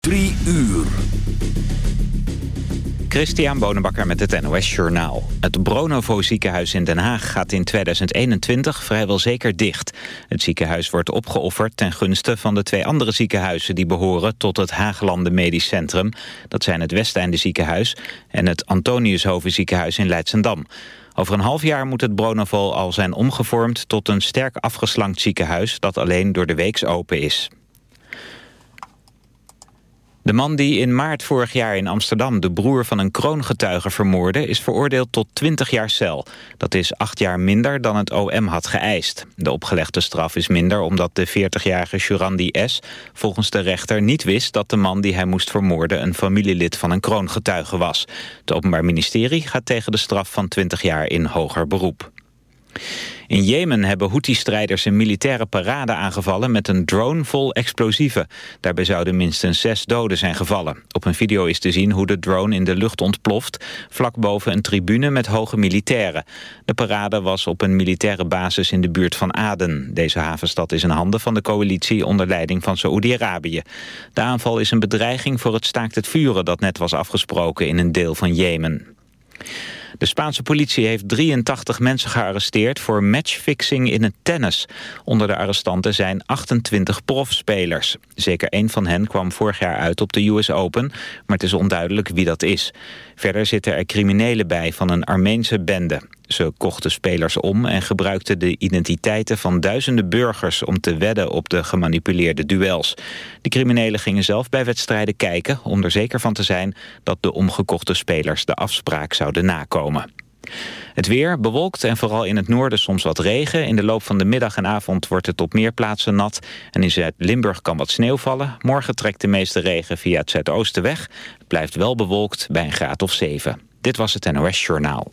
Drie uur. Christian Bonenbakker met het NOS Journaal. Het Bronovo ziekenhuis in Den Haag gaat in 2021 vrijwel zeker dicht. Het ziekenhuis wordt opgeofferd ten gunste van de twee andere ziekenhuizen... die behoren tot het Haaglanden Medisch Centrum. Dat zijn het Westeinde ziekenhuis en het Antoniushoven ziekenhuis in Leidsendam. Over een half jaar moet het Bronovo al zijn omgevormd tot een sterk afgeslankt ziekenhuis... dat alleen door de weeks open is. De man die in maart vorig jaar in Amsterdam de broer van een kroongetuige vermoordde... is veroordeeld tot 20 jaar cel. Dat is acht jaar minder dan het OM had geëist. De opgelegde straf is minder omdat de 40-jarige Jurandi S. volgens de rechter niet wist dat de man die hij moest vermoorden... een familielid van een kroongetuige was. Het Openbaar Ministerie gaat tegen de straf van 20 jaar in hoger beroep. In Jemen hebben Houthi-strijders een militaire parade aangevallen met een drone vol explosieven. Daarbij zouden minstens zes doden zijn gevallen. Op een video is te zien hoe de drone in de lucht ontploft, vlak boven een tribune met hoge militairen. De parade was op een militaire basis in de buurt van Aden. Deze havenstad is in handen van de coalitie onder leiding van Saoedi-Arabië. De aanval is een bedreiging voor het staakt het vuren dat net was afgesproken in een deel van Jemen. De Spaanse politie heeft 83 mensen gearresteerd voor matchfixing in het tennis. Onder de arrestanten zijn 28 profspelers. Zeker één van hen kwam vorig jaar uit op de US Open, maar het is onduidelijk wie dat is. Verder zitten er criminelen bij van een Armeense bende. Ze kochten spelers om en gebruikten de identiteiten van duizenden burgers... om te wedden op de gemanipuleerde duels. De criminelen gingen zelf bij wedstrijden kijken... om er zeker van te zijn dat de omgekochte spelers de afspraak zouden nakomen. Het weer bewolkt en vooral in het noorden soms wat regen. In de loop van de middag en avond wordt het op meer plaatsen nat. En in Zuid-Limburg kan wat sneeuw vallen. Morgen trekt de meeste regen via het zuidoosten weg. Het blijft wel bewolkt bij een graad of 7. Dit was het NOS Journaal.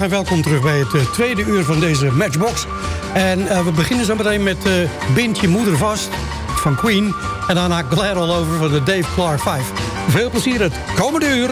en welkom terug bij het uh, tweede uur van deze Matchbox. En uh, we beginnen zo meteen met uh, moeder vast van Queen. En daarna Glad All Over van de Dave Clark 5. Veel plezier het komende uur.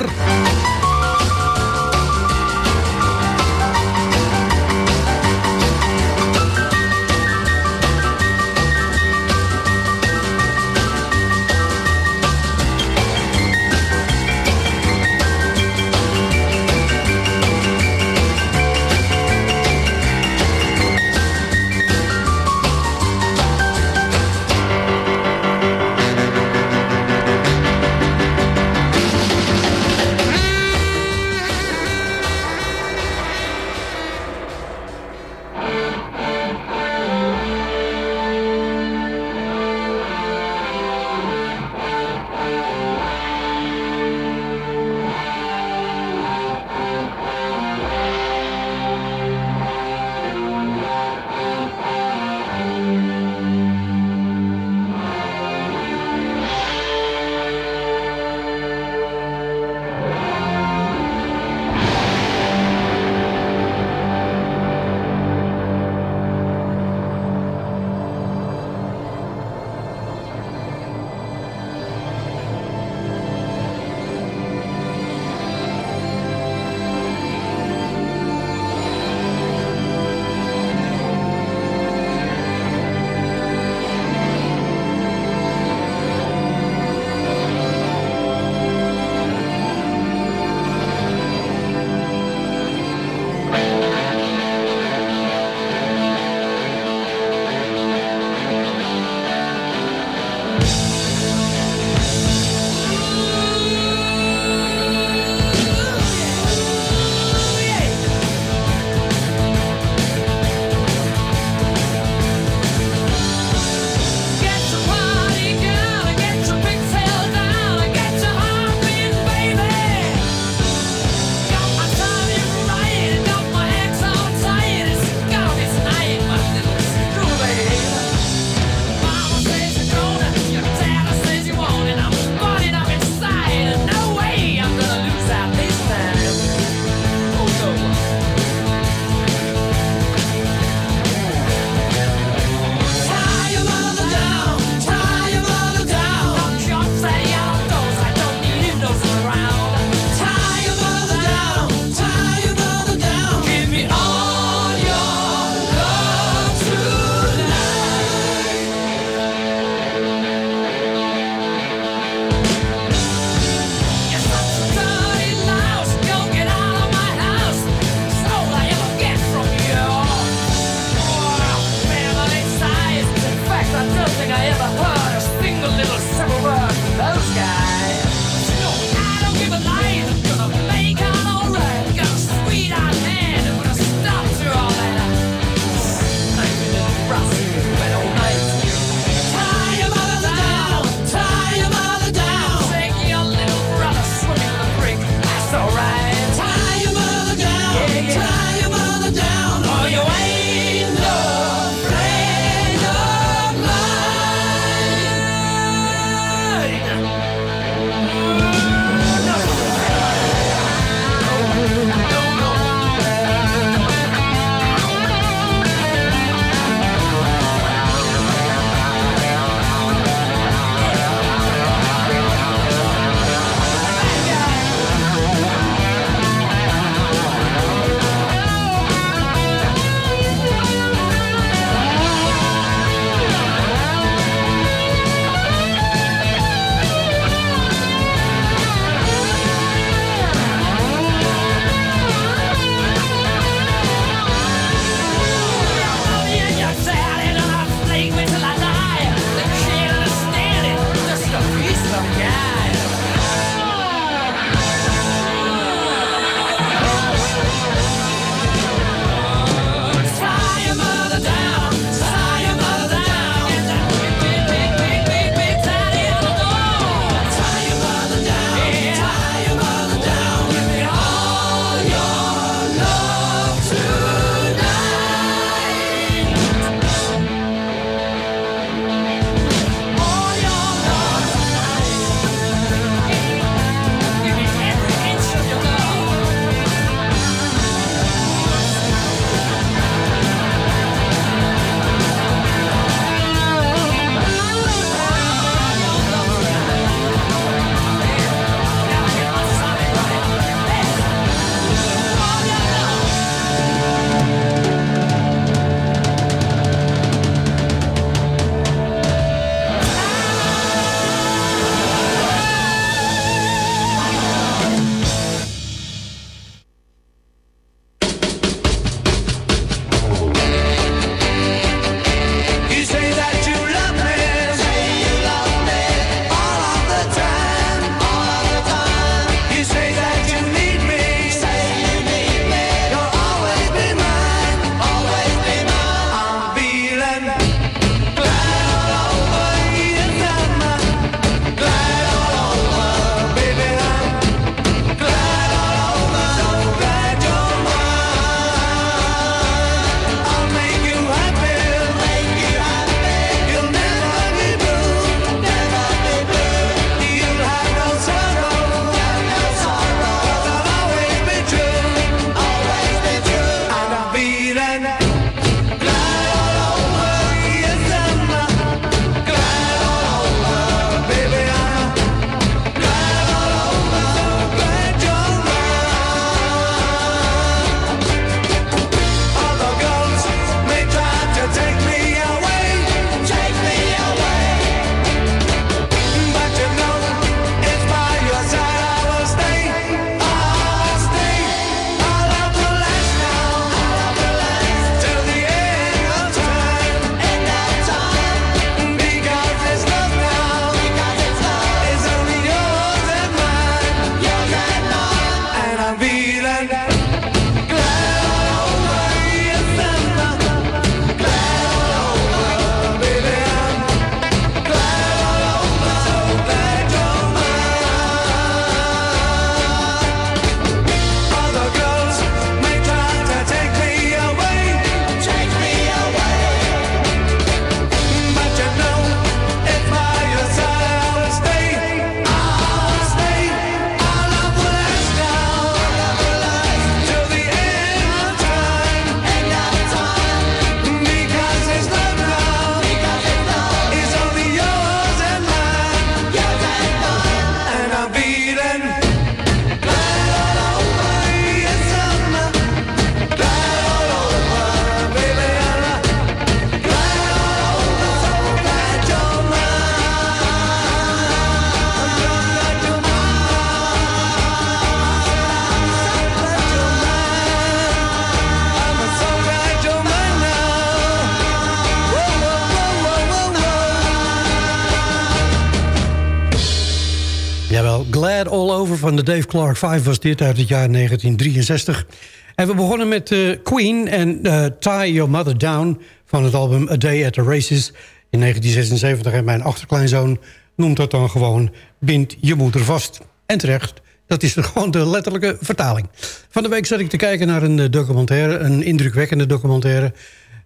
Van de Dave Clark 5 was dit uit het jaar 1963. En we begonnen met uh, Queen en uh, Tie Your Mother Down... van het album A Day at the Races in 1976. En mijn achterkleinzoon noemt dat dan gewoon... Bind je moeder vast. En terecht, dat is gewoon de letterlijke vertaling. Van de week zat ik te kijken naar een documentaire... een indrukwekkende documentaire...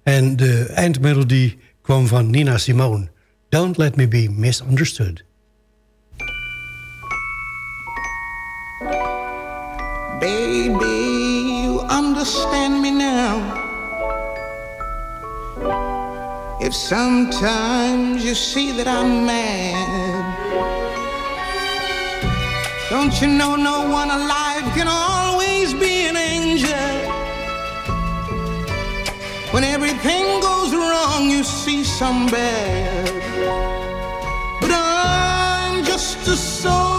en de eindmelodie kwam van Nina Simone. Don't Let Me Be Misunderstood. Baby, you understand me now. If sometimes you see that I'm mad, don't you know no one alive can always be an angel? When everything goes wrong, you see some bad. But I'm just a soul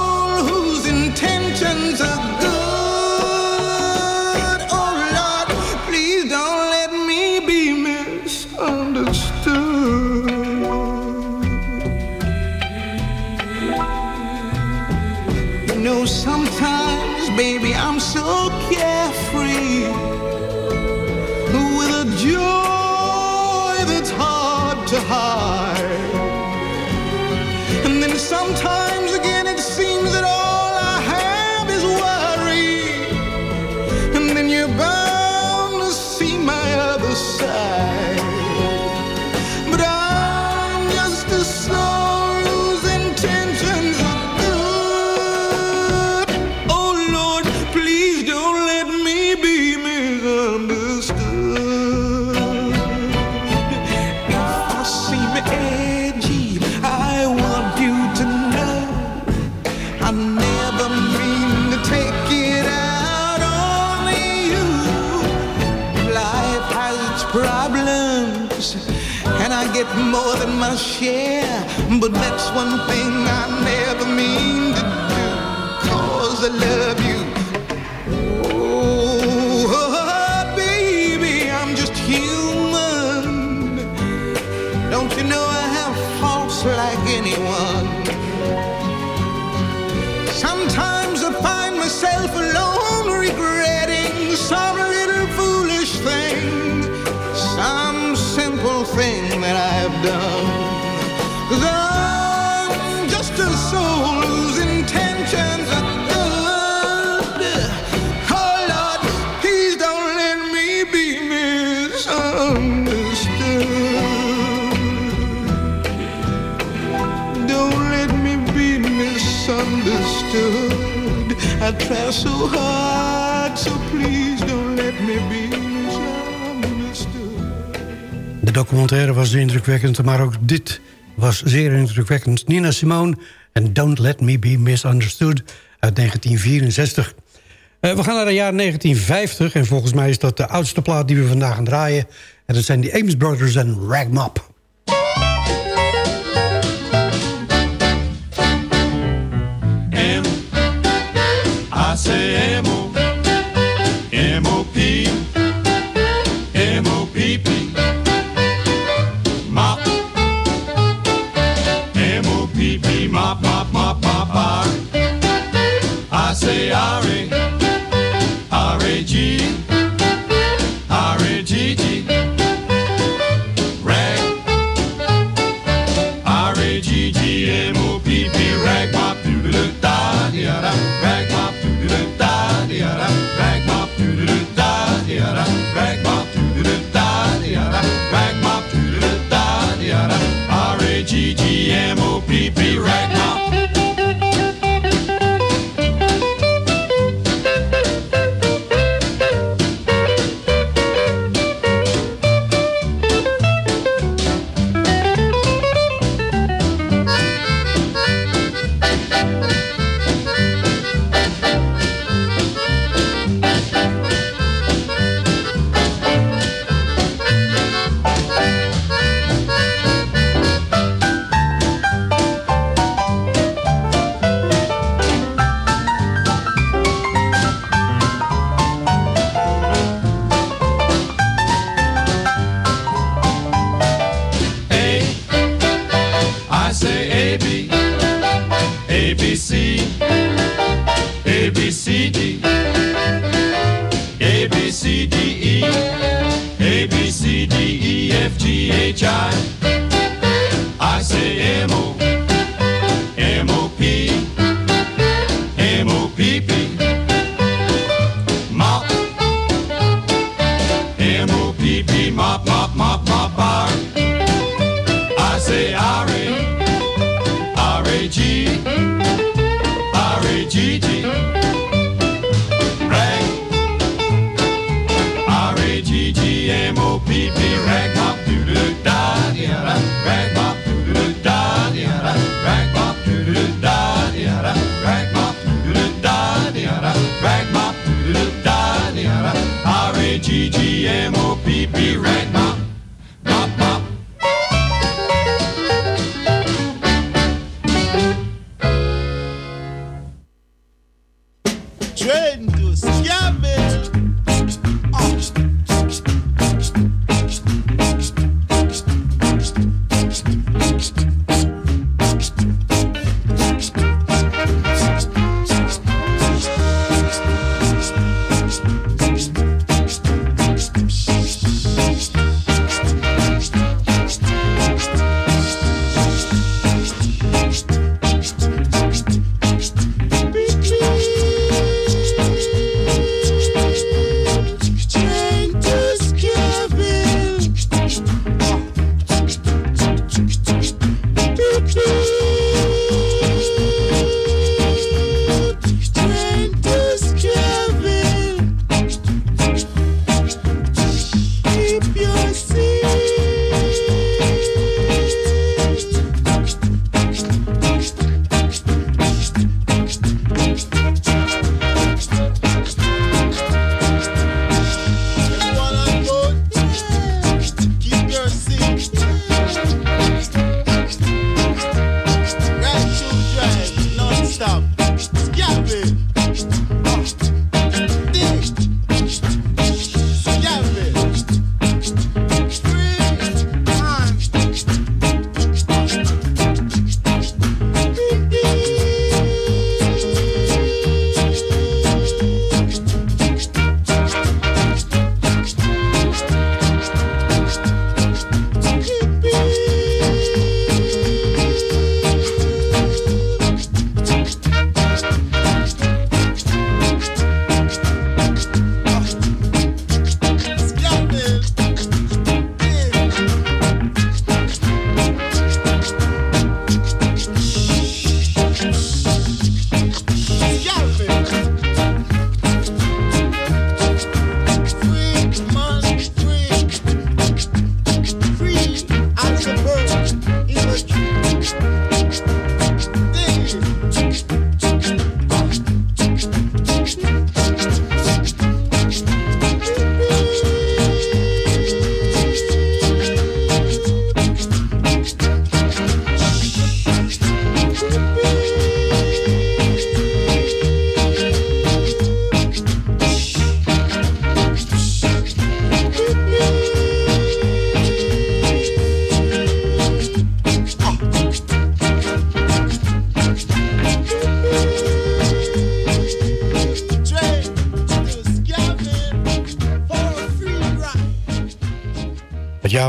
zeer indrukwekkend. Nina Simone en Don't Let Me Be Misunderstood uit 1964. Eh, we gaan naar het jaar 1950 en volgens mij is dat de oudste plaat die we vandaag gaan draaien. En dat zijn die Ames Brothers en Rag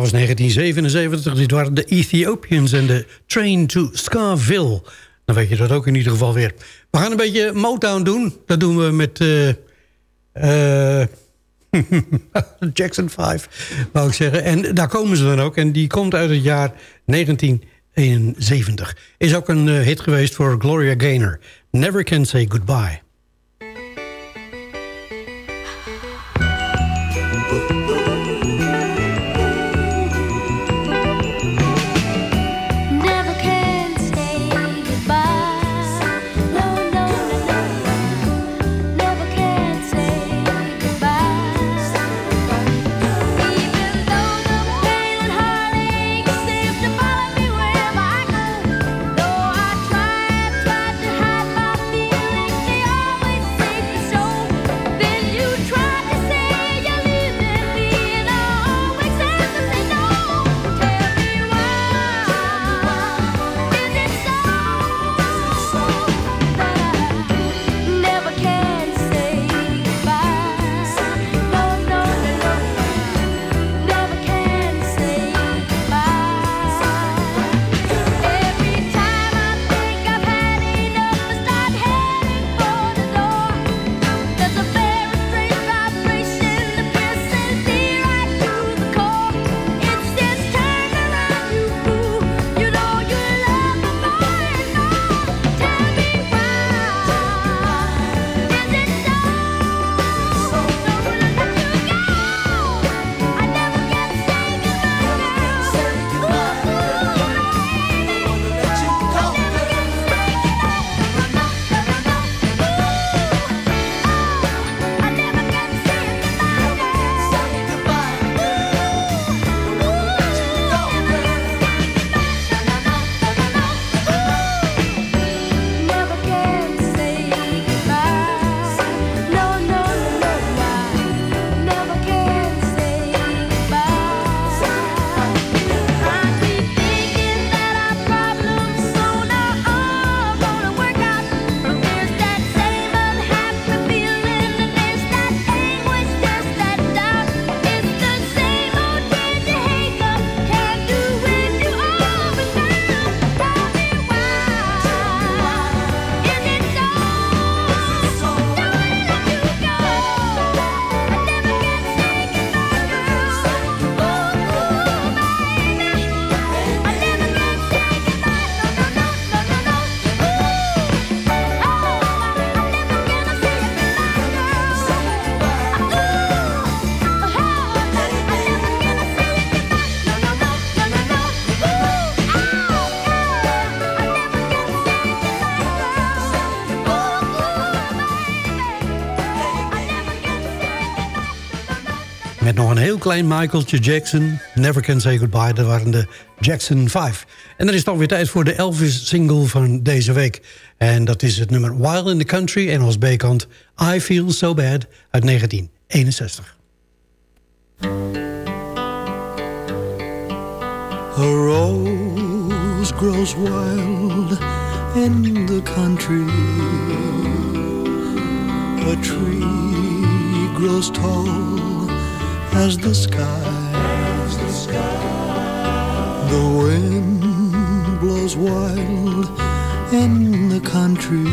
Jaar was 1977. Dit waren de Ethiopians en de Train to Scarville. Dan weet je dat ook in ieder geval weer. We gaan een beetje Motown doen. Dat doen we met... eh, Jackson 5, wou ik zeggen. En daar komen ze dan ook. En die komt uit het jaar 1971. Is ook een eh, hit geweest voor Gloria Gaynor. Never Can Say Goodbye. Klein Michaeltje Jackson. Never Can Say Goodbye, dat waren de Jackson 5. En dan is het alweer tijd voor de Elvis-single van deze week. En dat is het nummer Wild in the Country en als bekant I Feel So Bad uit 1961. A rose grows wild in the country A tree grows tall as the sky. The wind blows wild in the country.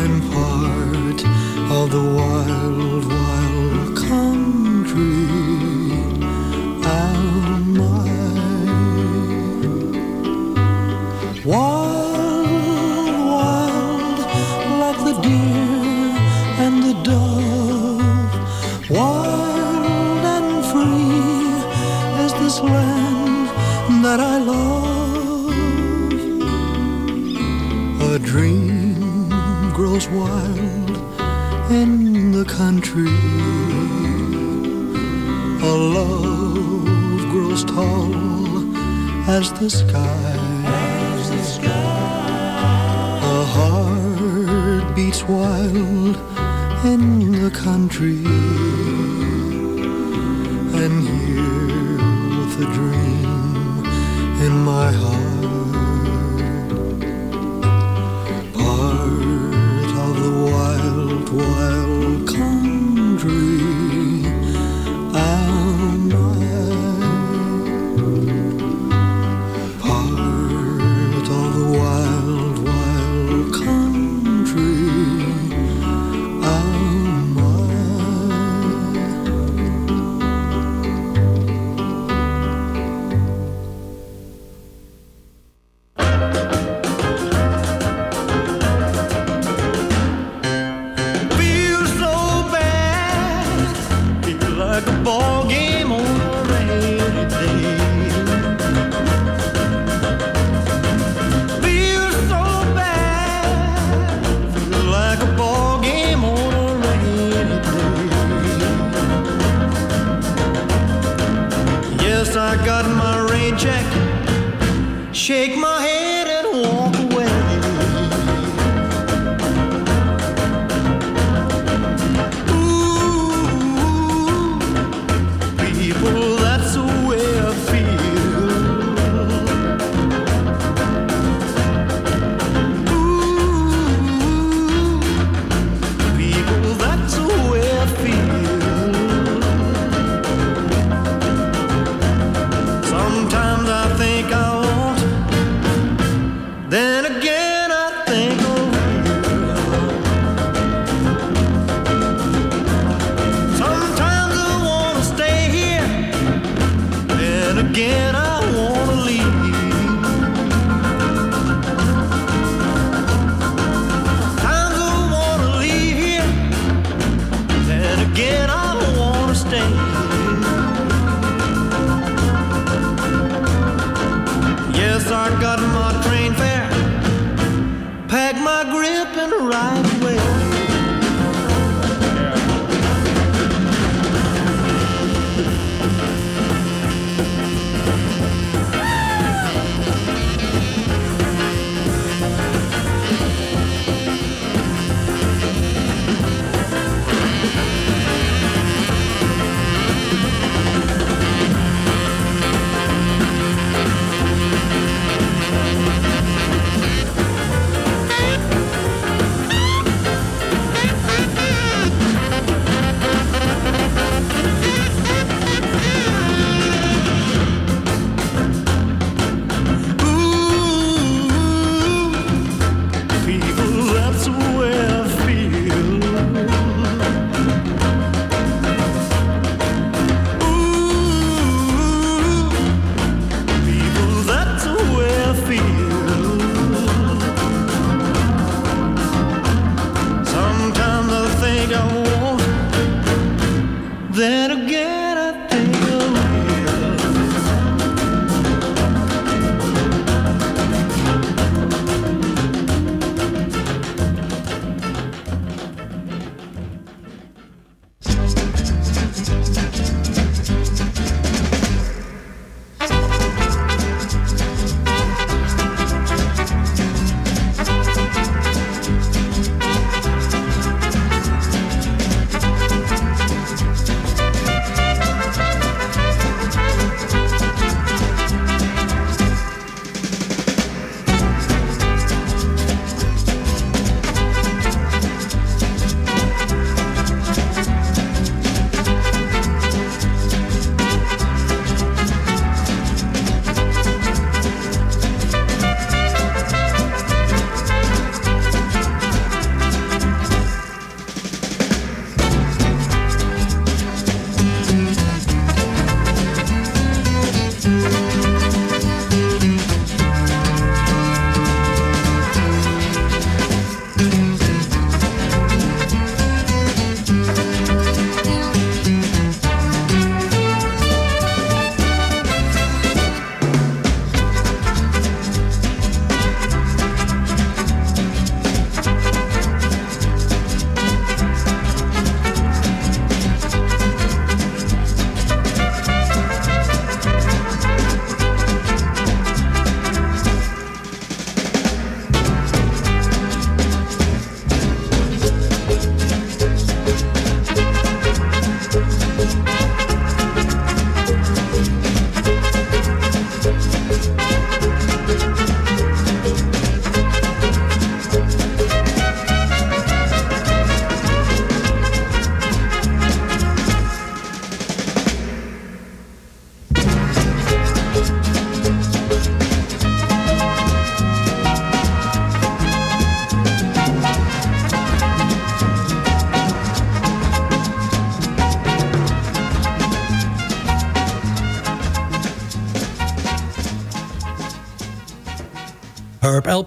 I'm part of the wild, wild country.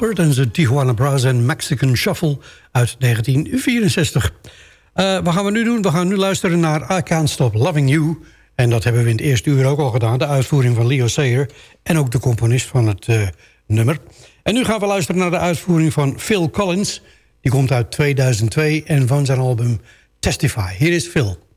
Alpert en Tijuana Brass en Mexican Shuffle uit 1964. Eh, wat gaan we nu doen? We gaan nu luisteren naar I Can't Stop Loving You. En dat hebben we in het eerste uur ook al gedaan. De uitvoering van Leo Sayer en ook de componist van het eh, nummer. En nu gaan we luisteren naar de uitvoering van Phil Collins. Die komt uit 2002 en van zijn album Testify. Hier is Phil.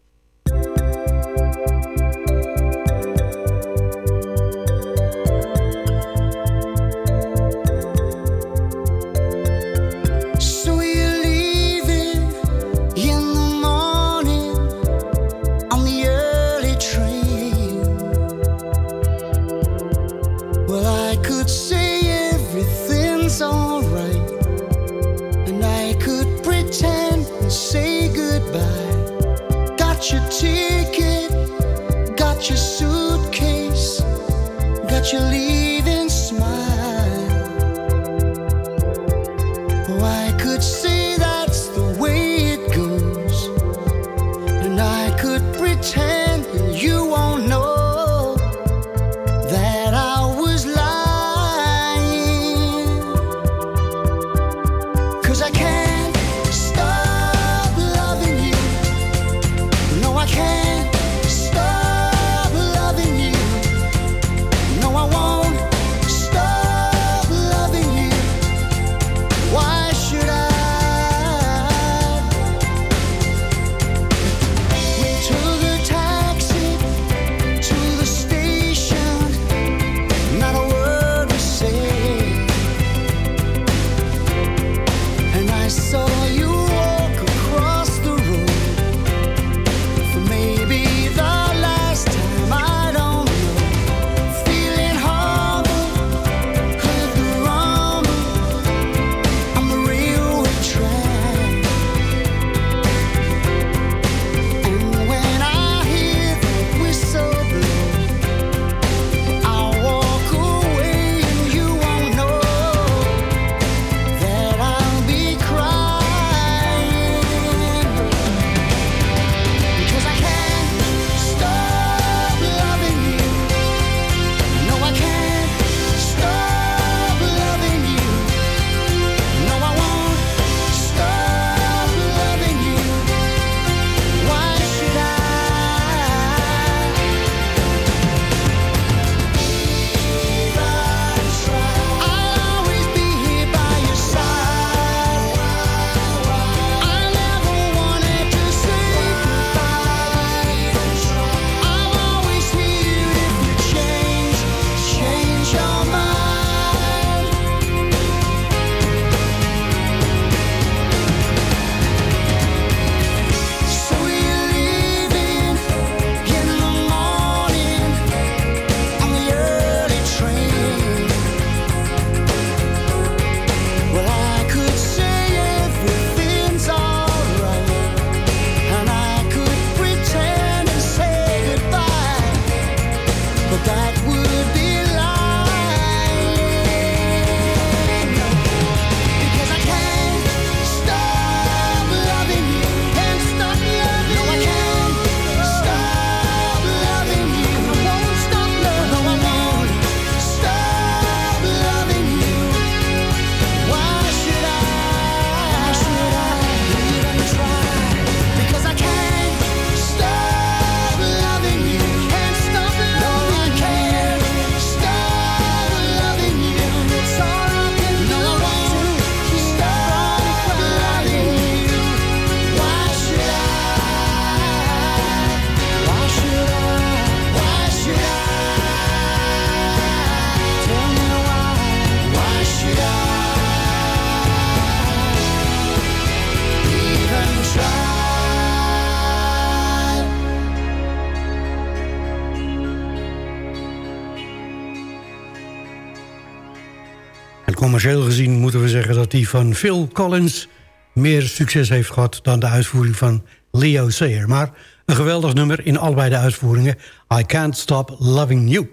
commercieel gezien moeten we zeggen dat die van Phil Collins... meer succes heeft gehad dan de uitvoering van Leo Sayer. Maar een geweldig nummer in allebei de uitvoeringen. I Can't Stop Loving You.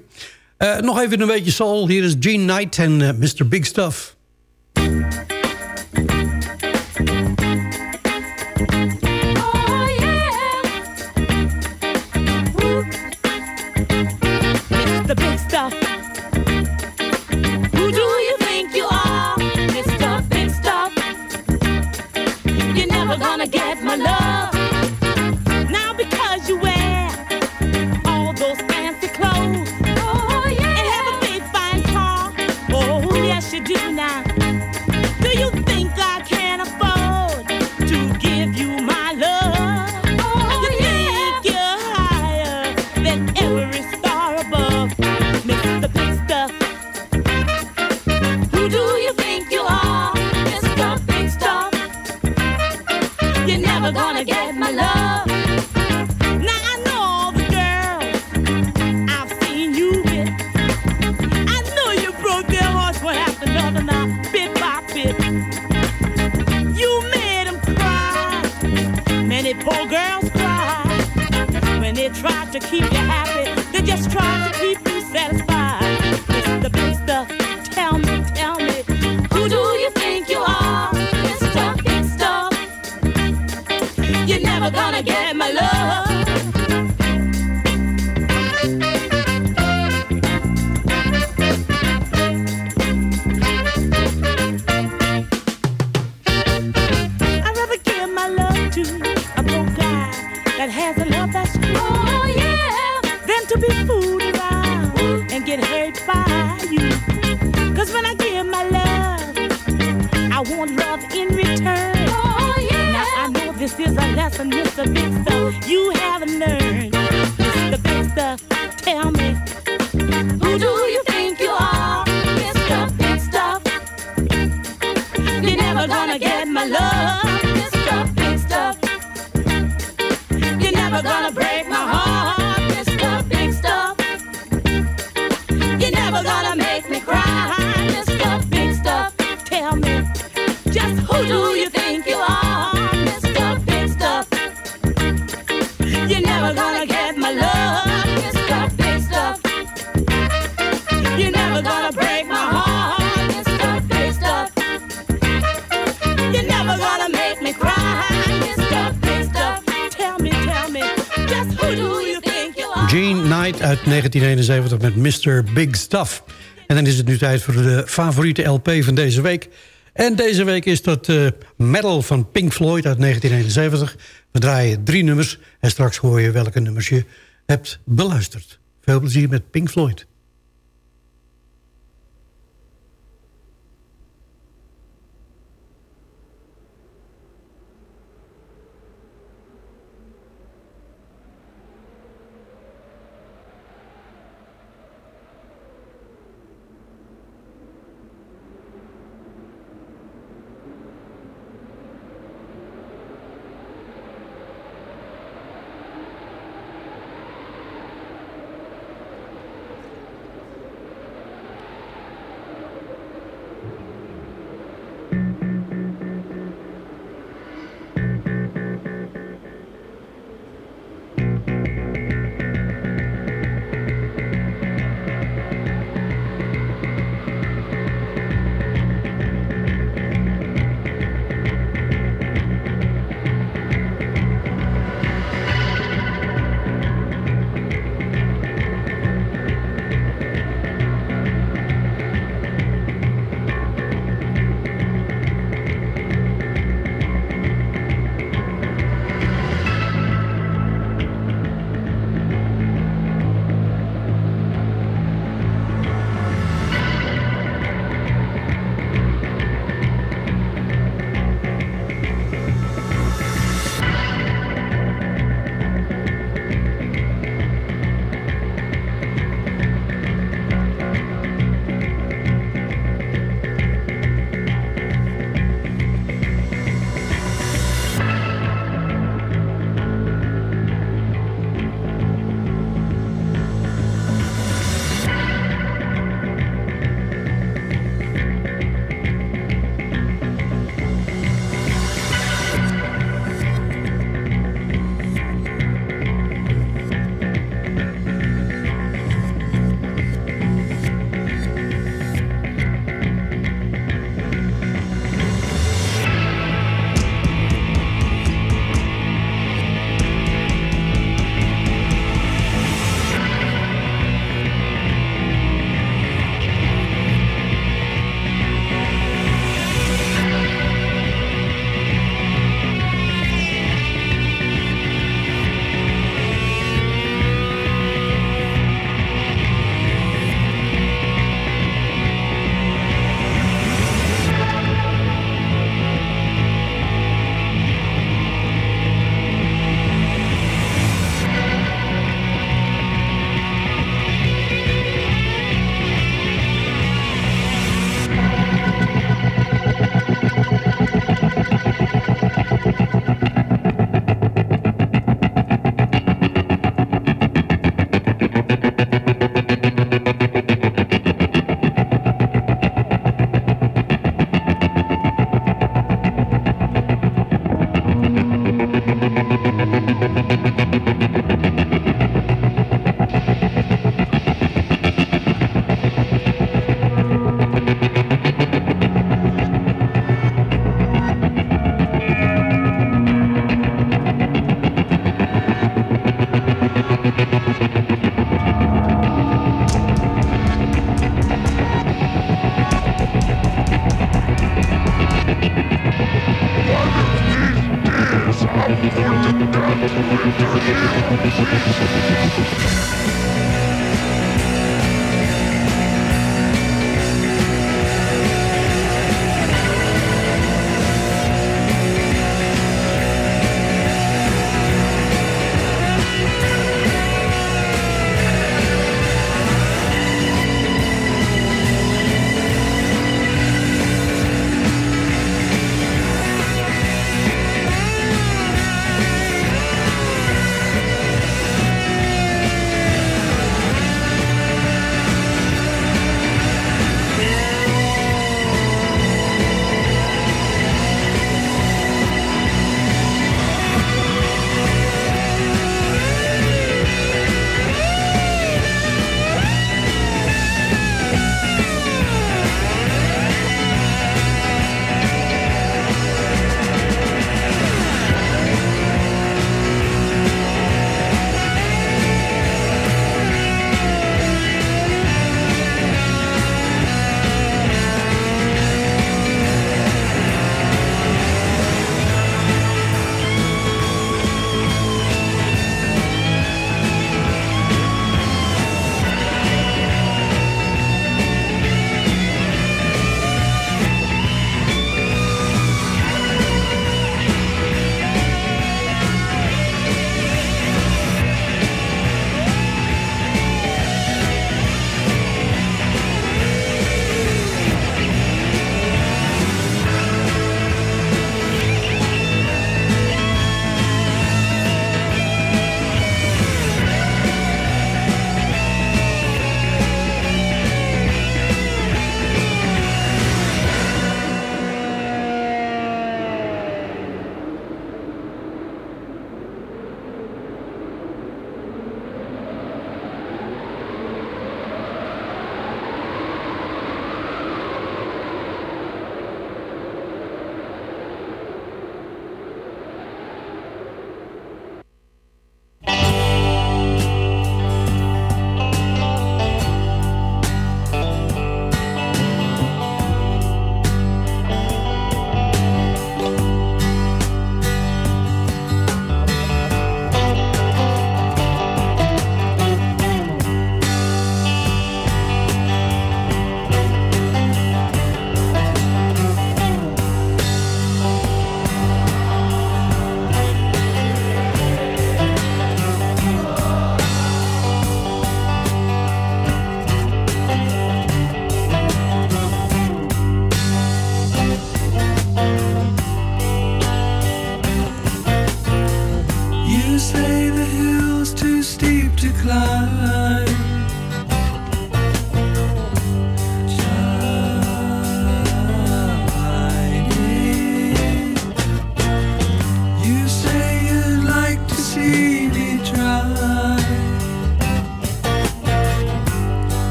Eh, nog even een beetje soul. Hier is Gene Knight en eh, Mr. Big Stuff. Oh, stuff. Uit 1971 met Mr. Big Stuff. En dan is het nu tijd voor de favoriete LP van deze week. En deze week is dat uh, Metal van Pink Floyd uit 1971. We draaien drie nummers en straks hoor je welke nummers je hebt beluisterd. Veel plezier met Pink Floyd.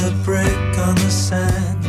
the brick on the sand.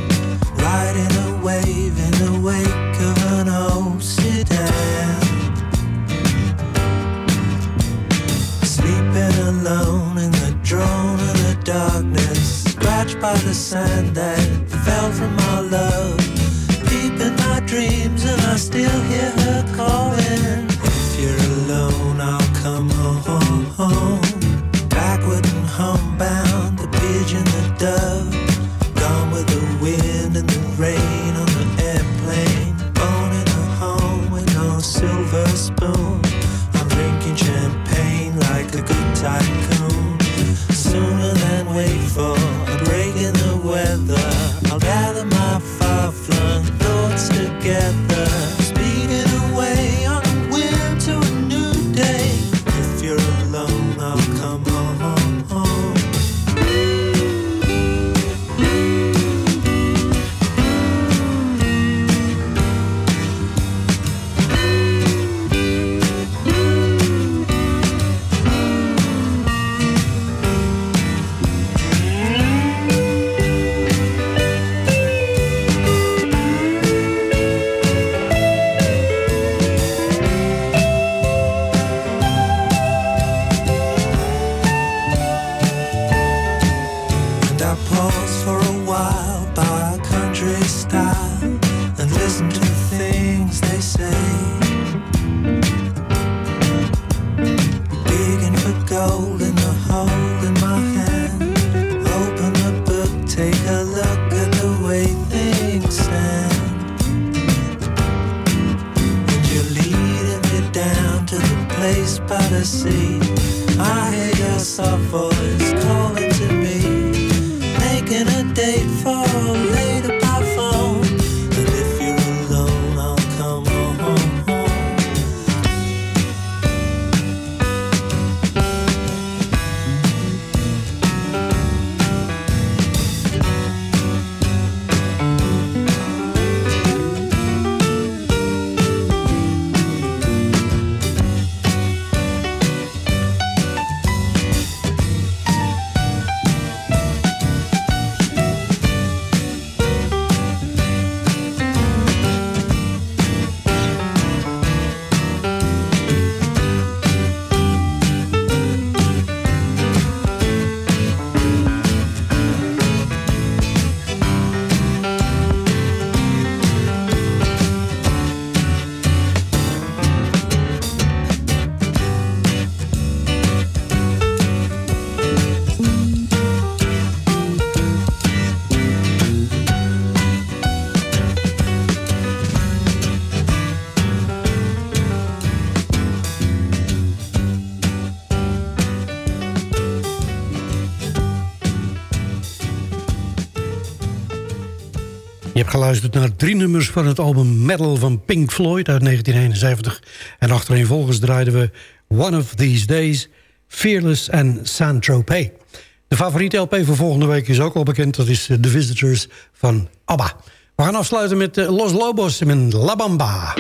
by the sea. I hear your soft voice calling to me, making a date for geluisterd naar drie nummers van het album Metal van Pink Floyd uit 1971. En achtereenvolgens draaiden we One of These Days, Fearless en Saint-Tropez. De favoriete LP voor volgende week is ook al bekend. Dat is eh, The Visitors van ABBA. We gaan afsluiten met eh, Los Lobos in La Bamba.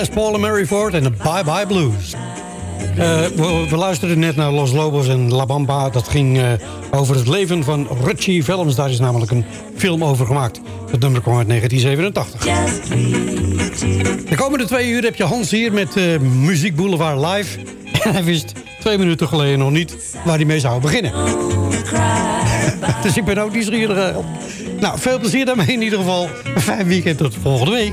Les Paul en Mary Ford en de Bye Bye Blues. Eh, we, luisterden net naar Los Lobos en La Bamba. Dat ging eh, over het leven van Richie Films. Daar is namelijk een film over gemaakt. Het nummer kwam uit 1987. De komende twee uur heb je Hans hier met eh, Muziek Boulevard Live. En hij wist twee minuten geleden nog niet waar hij mee zou beginnen. dus ik ben ook nieuwsgierig. Nou, veel plezier daarmee in ieder geval. Een fijn weekend tot volgende week.